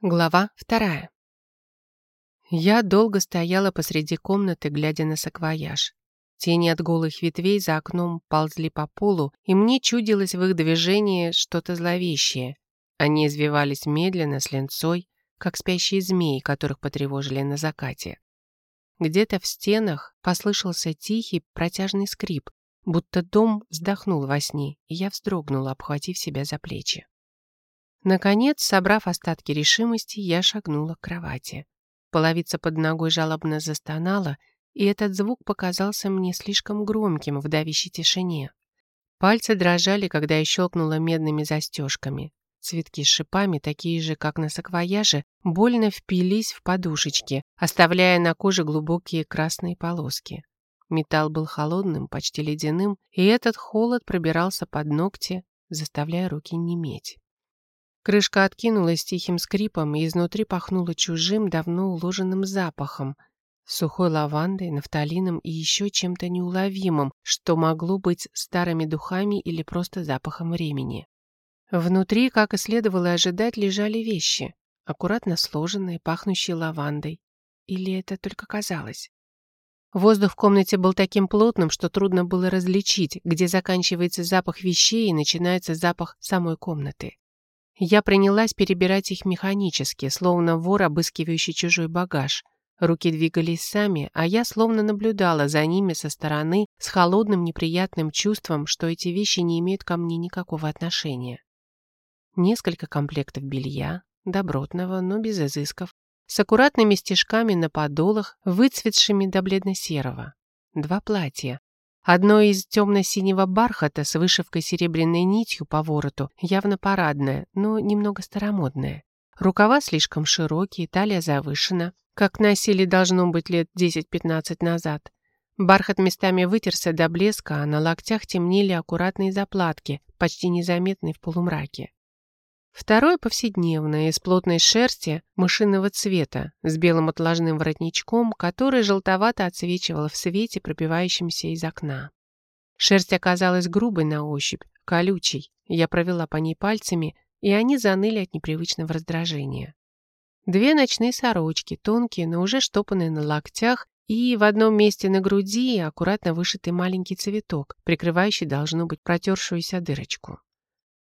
Глава вторая. Я долго стояла посреди комнаты, глядя на саквояж. Тени от голых ветвей за окном ползли по полу, и мне чудилось в их движении что-то зловещее. Они извивались медленно, с ленцой, как спящие змеи, которых потревожили на закате. Где-то в стенах послышался тихий протяжный скрип, будто дом вздохнул во сне, и я вздрогнула, обхватив себя за плечи. Наконец, собрав остатки решимости, я шагнула к кровати. Половица под ногой жалобно застонала, и этот звук показался мне слишком громким в давящей тишине. Пальцы дрожали, когда я щелкнула медными застежками. Цветки с шипами, такие же, как на саквояже, больно впились в подушечки, оставляя на коже глубокие красные полоски. Металл был холодным, почти ледяным, и этот холод пробирался под ногти, заставляя руки неметь. Крышка откинулась тихим скрипом, и изнутри пахнуло чужим, давно уложенным запахом. Сухой лавандой, нафталином и еще чем-то неуловимым, что могло быть старыми духами или просто запахом времени. Внутри, как и следовало ожидать, лежали вещи, аккуратно сложенные, пахнущие лавандой. Или это только казалось? Воздух в комнате был таким плотным, что трудно было различить, где заканчивается запах вещей и начинается запах самой комнаты. Я принялась перебирать их механически, словно вор, обыскивающий чужой багаж. Руки двигались сами, а я словно наблюдала за ними со стороны с холодным неприятным чувством, что эти вещи не имеют ко мне никакого отношения. Несколько комплектов белья, добротного, но без изысков, с аккуратными стежками на подолах, выцветшими до бледно-серого. Два платья, Одно из темно-синего бархата с вышивкой серебряной нитью по вороту, явно парадное, но немного старомодное. Рукава слишком широкие, талия завышена, как носили должно быть лет 10-15 назад. Бархат местами вытерся до блеска, а на локтях темнели аккуратные заплатки, почти незаметные в полумраке. Второе повседневное, из плотной шерсти мышиного цвета, с белым отложным воротничком, который желтовато отсвечивал в свете, пробивающемся из окна. Шерсть оказалась грубой на ощупь, колючей. Я провела по ней пальцами, и они заныли от непривычного раздражения. Две ночные сорочки, тонкие, но уже штопанные на локтях, и в одном месте на груди аккуратно вышитый маленький цветок, прикрывающий, должно быть, протершуюся дырочку.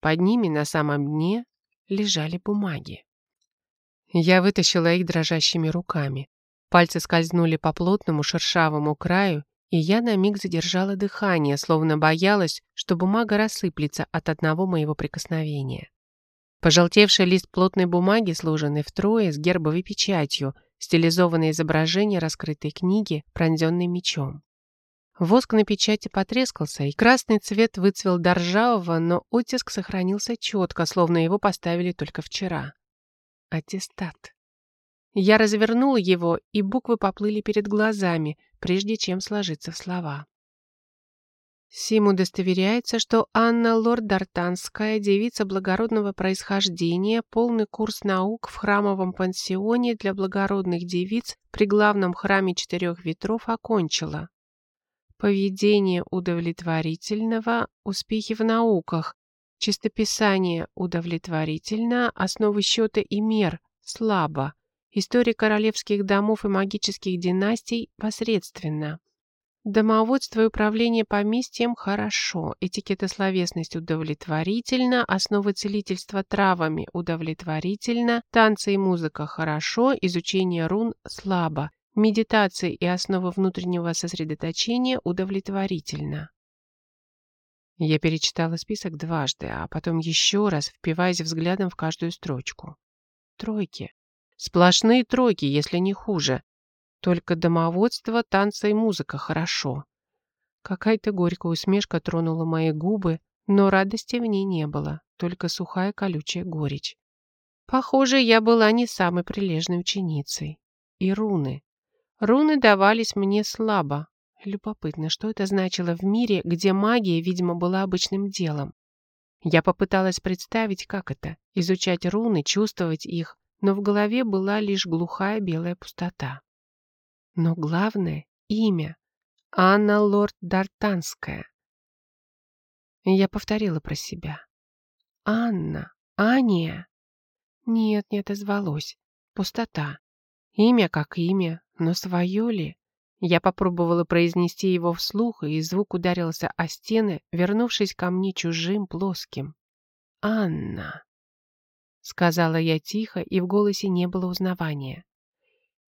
Под ними на самом дне лежали бумаги. Я вытащила их дрожащими руками. Пальцы скользнули по плотному шершавому краю, и я на миг задержала дыхание, словно боялась, что бумага рассыплется от одного моего прикосновения. Пожелтевший лист плотной бумаги, сложенный втрое, с гербовой печатью, стилизованное изображение раскрытой книги, пронзенной мечом. Воск на печати потрескался, и красный цвет выцвел до ржавого, но оттиск сохранился четко, словно его поставили только вчера. Аттестат. Я развернула его, и буквы поплыли перед глазами, прежде чем сложиться в слова. Сим удостоверяется, что Анна Лорд Дартанская, девица благородного происхождения, полный курс наук в храмовом пансионе для благородных девиц при главном храме четырех ветров окончила. Поведение удовлетворительного, успехи в науках, чистописание удовлетворительно, основы счета и мер слабо, история королевских домов и магических династий посредственно. Домоводство и управление поместьем хорошо, этикета словесность удовлетворительно, основы целительства травами удовлетворительно, танцы и музыка хорошо, изучение рун слабо, Медитация и основа внутреннего сосредоточения удовлетворительно. Я перечитала список дважды, а потом еще раз, впиваясь взглядом в каждую строчку. Тройки. Сплошные тройки, если не хуже. Только домоводство, танцы и музыка хорошо. Какая-то горькая усмешка тронула мои губы, но радости в ней не было, только сухая колючая горечь. Похоже, я была не самой прилежной ученицей. И руны. Руны давались мне слабо. Любопытно, что это значило в мире, где магия, видимо, была обычным делом. Я попыталась представить, как это — изучать руны, чувствовать их, но в голове была лишь глухая белая пустота. Но главное — имя. Анна Лорд Дартанская. Я повторила про себя. Анна, Ания. Нет, не отозвалось. Пустота. Имя как имя, но свое ли? Я попробовала произнести его вслух, и звук ударился о стены, вернувшись ко мне чужим, плоским. «Анна», — сказала я тихо, и в голосе не было узнавания.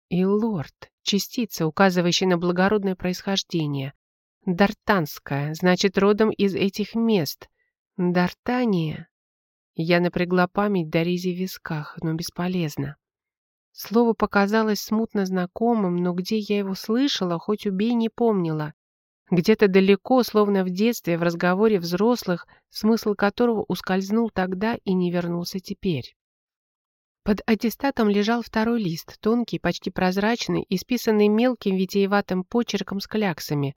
«И лорд, частица, указывающая на благородное происхождение. Дартанская, значит, родом из этих мест. Дартания». Я напрягла память до рези в висках, но бесполезно. Слово показалось смутно знакомым, но где я его слышала, хоть убей, не помнила. Где-то далеко, словно в детстве, в разговоре взрослых, смысл которого ускользнул тогда и не вернулся теперь. Под аттестатом лежал второй лист, тонкий, почти прозрачный, исписанный мелким витиеватым почерком с кляксами.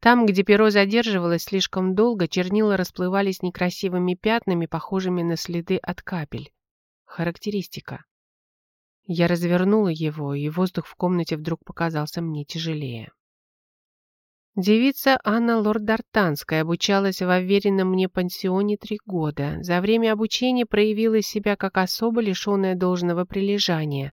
Там, где перо задерживалось слишком долго, чернила расплывались некрасивыми пятнами, похожими на следы от капель. Характеристика. Я развернула его, и воздух в комнате вдруг показался мне тяжелее. Девица Анна Лордартанская обучалась в уверенном мне пансионе три года. За время обучения проявила себя как особо лишенная должного прилежания.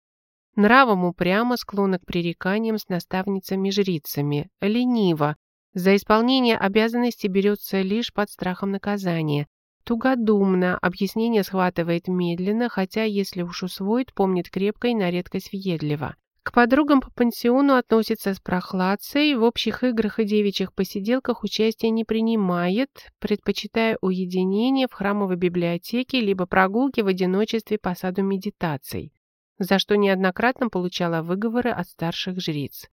Нравом упрямо склонна к пререканиям с наставницами-жрицами, лениво, за исполнение обязанностей берется лишь под страхом наказания, Тугодумно, объяснение схватывает медленно, хотя, если уж усвоит, помнит крепко и на редкость въедливо. К подругам по пансиону относится с прохладцей, в общих играх и девичьих посиделках участия не принимает, предпочитая уединение в храмовой библиотеке либо прогулки в одиночестве по саду медитаций, за что неоднократно получала выговоры от старших жриц.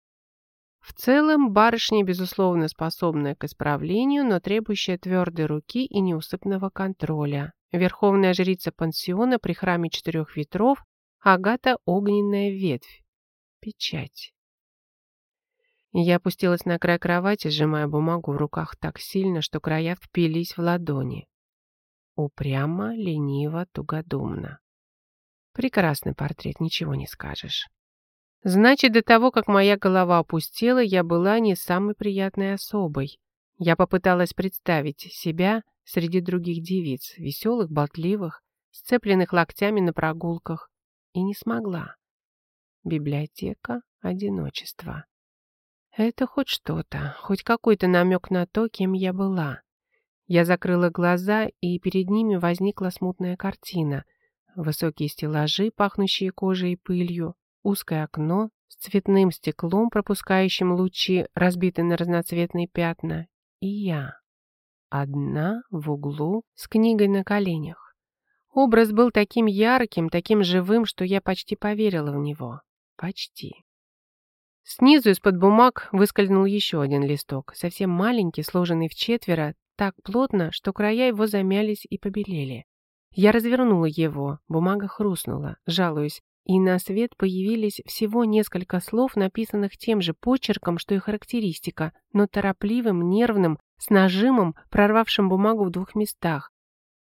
В целом, барышня, безусловно, способная к исправлению, но требующая твердой руки и неусыпного контроля. Верховная жрица пансиона при храме четырех ветров Агата Огненная Ветвь. Печать. Я опустилась на край кровати, сжимая бумагу в руках так сильно, что края впились в ладони. Упрямо, лениво, тугодумно. Прекрасный портрет, ничего не скажешь. Значит, до того, как моя голова опустела, я была не самой приятной особой. Я попыталась представить себя среди других девиц, веселых, болтливых, сцепленных локтями на прогулках, и не смогла. Библиотека одиночества. Это хоть что-то, хоть какой-то намек на то, кем я была. Я закрыла глаза, и перед ними возникла смутная картина. Высокие стеллажи, пахнущие кожей и пылью, узкое окно с цветным стеклом, пропускающим лучи, разбитые на разноцветные пятна, и я. Одна в углу с книгой на коленях. Образ был таким ярким, таким живым, что я почти поверила в него. Почти. Снизу из-под бумаг выскользнул еще один листок, совсем маленький, сложенный в четверо, так плотно, что края его замялись и побелели. Я развернула его, бумага хрустнула, жалуясь, и на свет появились всего несколько слов, написанных тем же почерком, что и характеристика, но торопливым, нервным, с нажимом, прорвавшим бумагу в двух местах.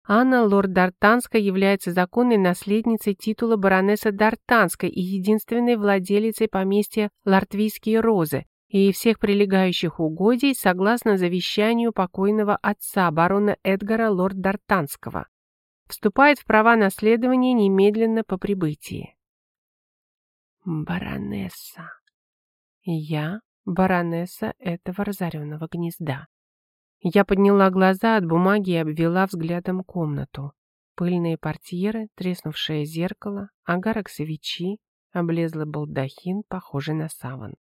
Анна Лорд Дартанская является законной наследницей титула баронесса Дартанской и единственной владелицей поместья Лартвийские розы и всех прилегающих угодий согласно завещанию покойного отца барона Эдгара Лорд Дартанского. Вступает в права наследования немедленно по прибытии баронесса. Я баронесса этого разоренного гнезда. Я подняла глаза от бумаги и обвела взглядом комнату. Пыльные портьеры, треснувшее зеркало, агарок свечи, облезлый балдахин, похожий на саван.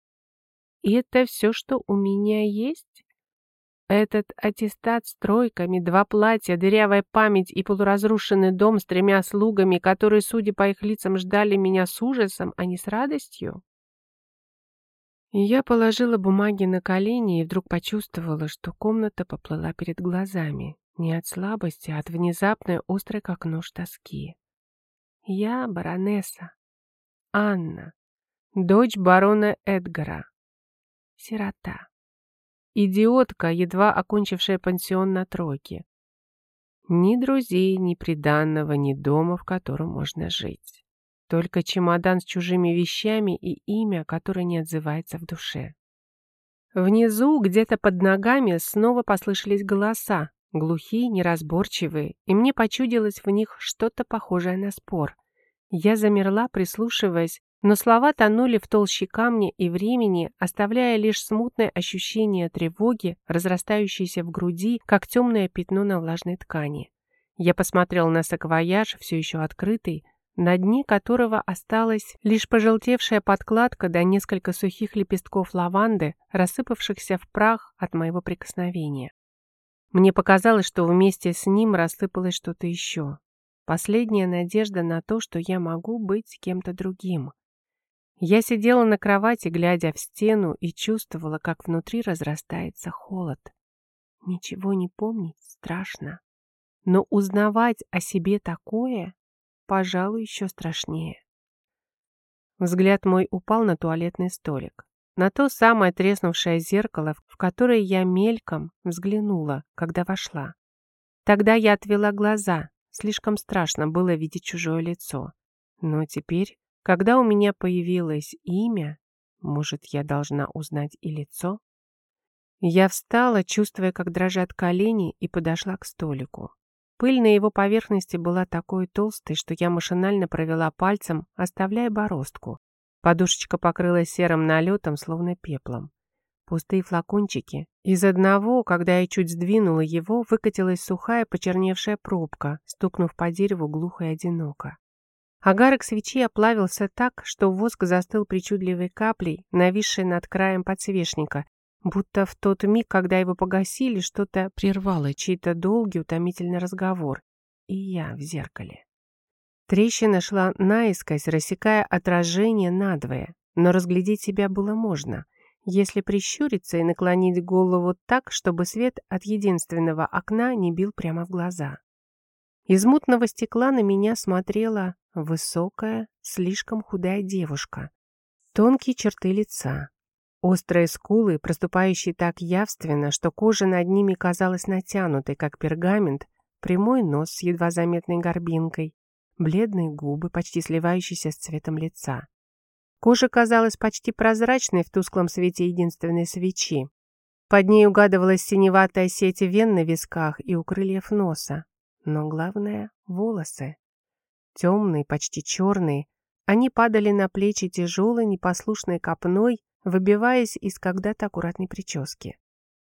И это все, что у меня есть? Этот аттестат с тройками, два платья, дырявая память и полуразрушенный дом с тремя слугами, которые, судя по их лицам, ждали меня с ужасом, а не с радостью? я положила бумаги на колени и вдруг почувствовала, что комната поплыла перед глазами. Не от слабости, а от внезапной, острой как нож тоски. Я баронесса. Анна. Дочь барона Эдгара. Сирота. Идиотка, едва окончившая пансион на тройке. Ни друзей, ни приданного, ни дома, в котором можно жить. Только чемодан с чужими вещами и имя, которое не отзывается в душе. Внизу, где-то под ногами, снова послышались голоса, глухие, неразборчивые, и мне почудилось в них что-то похожее на спор. Я замерла, прислушиваясь, но слова тонули в толще камня и времени, оставляя лишь смутное ощущение тревоги, разрастающееся в груди, как темное пятно на влажной ткани. Я посмотрел на саквояж, все еще открытый, на дне которого осталась лишь пожелтевшая подкладка да несколько сухих лепестков лаванды, рассыпавшихся в прах от моего прикосновения. Мне показалось, что вместе с ним рассыпалось что-то еще. Последняя надежда на то, что я могу быть кем-то другим. Я сидела на кровати, глядя в стену, и чувствовала, как внутри разрастается холод. Ничего не помнить страшно. Но узнавать о себе такое пожалуй, еще страшнее. Взгляд мой упал на туалетный столик. На то самое треснувшее зеркало, в которое я мельком взглянула, когда вошла. Тогда я отвела глаза, слишком страшно было видеть чужое лицо. Но теперь, когда у меня появилось имя, может, я должна узнать и лицо? Я встала, чувствуя, как дрожат колени, и подошла к столику. Пыль на его поверхности была такой толстой, что я машинально провела пальцем, оставляя бороздку. Подушечка покрылась серым налетом, словно пеплом. Пустые флакончики. Из одного, когда я чуть сдвинула его, выкатилась сухая почерневшая пробка, стукнув по дереву глухо и одиноко. Агарок свечи оплавился так, что воск застыл причудливой каплей, нависшей над краем подсвечника, Будто в тот миг, когда его погасили, что-то прервало чей-то долгий утомительный разговор. И я в зеркале. Трещина шла наискось, рассекая отражение надвое, но разглядеть себя было можно, если прищуриться и наклонить голову так, чтобы свет от единственного окна не бил прямо в глаза. Из мутного стекла на меня смотрела высокая, слишком худая девушка. Тонкие черты лица, Острые скулы, проступающие так явственно, что кожа над ними казалась натянутой, как пергамент, прямой нос с едва заметной горбинкой, бледные губы, почти сливающиеся с цветом лица. Кожа казалась почти прозрачной в тусклом свете единственной свечи. Под ней угадывалась синеватая сеть вен на висках и у крыльев носа. Но главное — волосы. Темные, почти черные, они падали на плечи тяжелой, непослушной копной, выбиваясь из когда-то аккуратной прически.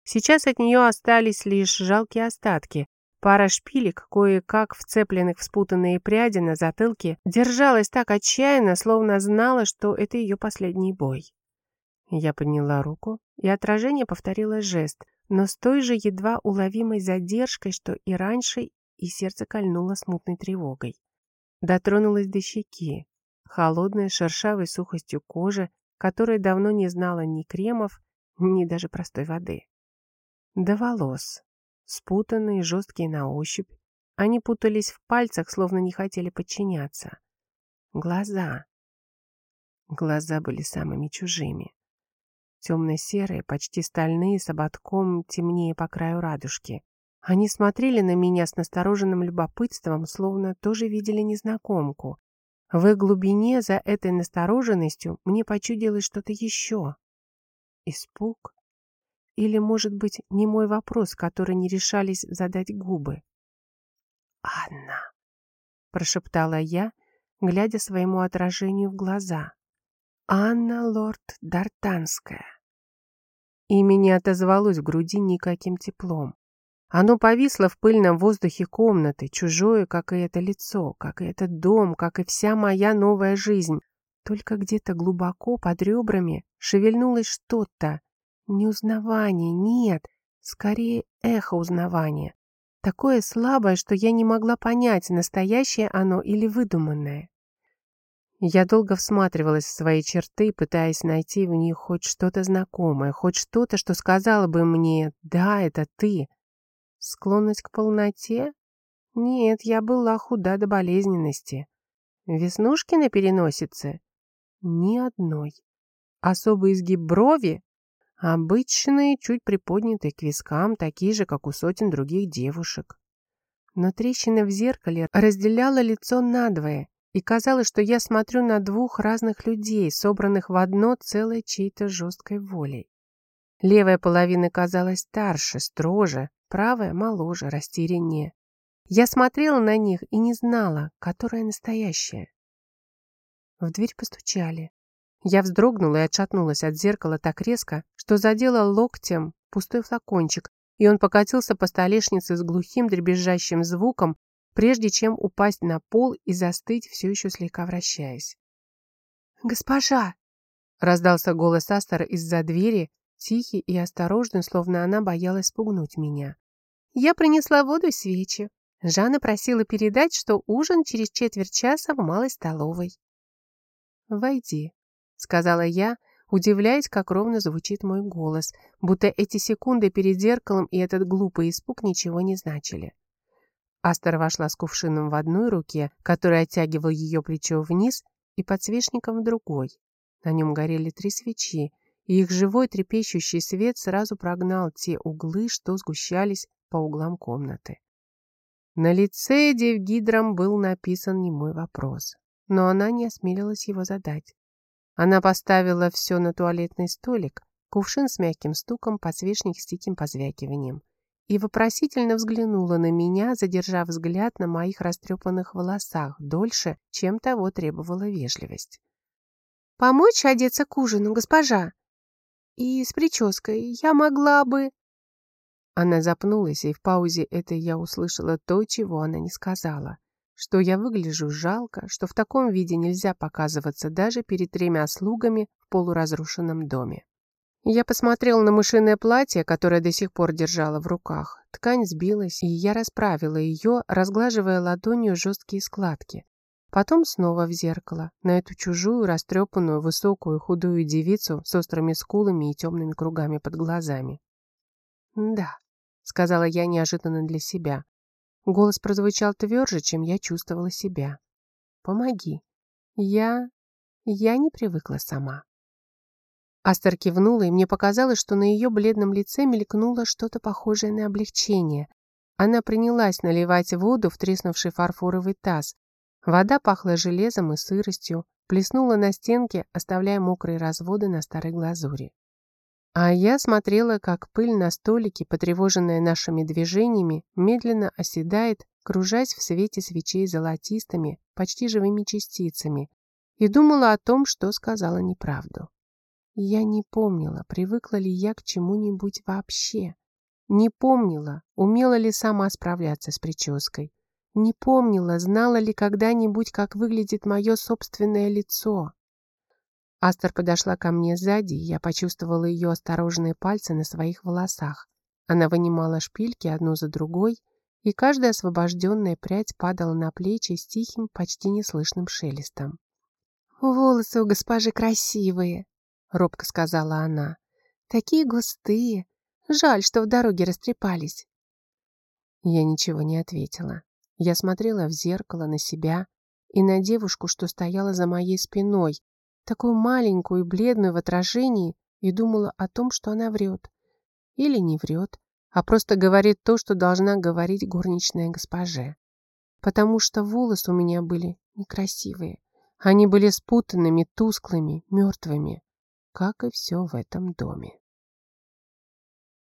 Сейчас от нее остались лишь жалкие остатки. Пара шпилек, кое-как вцепленных в спутанные пряди на затылке, держалась так отчаянно, словно знала, что это ее последний бой. Я подняла руку, и отражение повторило жест, но с той же едва уловимой задержкой, что и раньше, и сердце кольнуло смутной тревогой. Дотронулась до щеки. Холодной, шершавой сухостью кожи которая давно не знала ни кремов, ни даже простой воды. До волос, спутанные, жесткие на ощупь, они путались в пальцах, словно не хотели подчиняться. Глаза. Глаза были самыми чужими. Темно-серые, почти стальные, с ободком темнее по краю радужки. Они смотрели на меня с настороженным любопытством, словно тоже видели незнакомку, в их глубине за этой настороженностью мне почудилось что-то еще. Испуг? Или, может быть, не мой вопрос, который не решались задать губы? «Анна!» — прошептала я, глядя своему отражению в глаза. «Анна Лорд Дартанская». Имя не отозвалось в груди никаким теплом. Оно повисло в пыльном воздухе комнаты, чужое, как и это лицо, как и этот дом, как и вся моя новая жизнь. Только где-то глубоко под ребрами шевельнулось что-то. Неузнавание, нет, скорее эхо узнавания. Такое слабое, что я не могла понять, настоящее оно или выдуманное. Я долго всматривалась в свои черты, пытаясь найти в них хоть что-то знакомое, хоть что-то, что сказала бы мне «Да, это ты», Склонность к полноте? Нет, я была худа до болезненности. Веснушки на переносице? Ни одной. Особый изгиб брови? Обычные, чуть приподнятые к вискам, такие же, как у сотен других девушек. Но трещина в зеркале разделяла лицо надвое, и казалось, что я смотрю на двух разных людей, собранных в одно целое чьей-то жесткой волей. Левая половина казалась старше, строже, правая моложе, растеряннее. Я смотрела на них и не знала, которая настоящая. В дверь постучали. Я вздрогнула и отшатнулась от зеркала так резко, что задела локтем пустой флакончик, и он покатился по столешнице с глухим дребезжащим звуком, прежде чем упасть на пол и застыть, все еще слегка вращаясь. «Госпожа!» — раздался голос Астера из-за двери, тихий и осторожный, словно она боялась спугнуть меня. «Я принесла воду и свечи. Жанна просила передать, что ужин через четверть часа в малой столовой». «Войди», — сказала я, удивляясь, как ровно звучит мой голос, будто эти секунды перед зеркалом и этот глупый испуг ничего не значили. Астер вошла с кувшином в одной руке, который оттягивал ее плечо вниз, и подсвечником в другой. На нем горели три свечи, и их живой трепещущий свет сразу прогнал те углы, что сгущались по углам комнаты. На лице Девгидром был написан немой вопрос, но она не осмелилась его задать. Она поставила все на туалетный столик, кувшин с мягким стуком, подсвечник с тихим позвякиванием, и вопросительно взглянула на меня, задержав взгляд на моих растрепанных волосах дольше, чем того требовала вежливость. «Помочь одеться к ужину, госпожа? И с прической я могла бы...» Она запнулась, и в паузе этой я услышала то, чего она не сказала что я выгляжу жалко, что в таком виде нельзя показываться даже перед тремя слугами в полуразрушенном доме. Я посмотрела на мышиное платье, которое до сих пор держала в руках. Ткань сбилась, и я расправила ее, разглаживая ладонью жесткие складки. Потом снова в зеркало, на эту чужую, растрепанную, высокую, худую девицу с острыми скулами и темными кругами под глазами. «Да», — сказала я неожиданно для себя, Голос прозвучал тверже, чем я чувствовала себя. «Помоги. Я... я не привыкла сама». Астер кивнула, и мне показалось, что на ее бледном лице мелькнуло что-то похожее на облегчение. Она принялась наливать воду в треснувший фарфоровый таз. Вода пахла железом и сыростью, плеснула на стенке, оставляя мокрые разводы на старой глазури. А я смотрела, как пыль на столике, потревоженная нашими движениями, медленно оседает, кружась в свете свечей золотистыми, почти живыми частицами, и думала о том, что сказала неправду. Я не помнила, привыкла ли я к чему-нибудь вообще. Не помнила, умела ли сама справляться с прической. Не помнила, знала ли когда-нибудь, как выглядит мое собственное лицо. Астер подошла ко мне сзади, и я почувствовала ее осторожные пальцы на своих волосах. Она вынимала шпильки одну за другой, и каждая освобожденная прядь падала на плечи с тихим, почти неслышным шелестом. «Волосы у госпожи красивые», — робко сказала она. «Такие густые. Жаль, что в дороге растрепались». Я ничего не ответила. Я смотрела в зеркало на себя и на девушку, что стояла за моей спиной, такую маленькую и бледную в отражении, и думала о том, что она врет. Или не врет, а просто говорит то, что должна говорить горничная госпоже. Потому что волосы у меня были некрасивые. Они были спутанными, тусклыми, мертвыми, как и все в этом доме.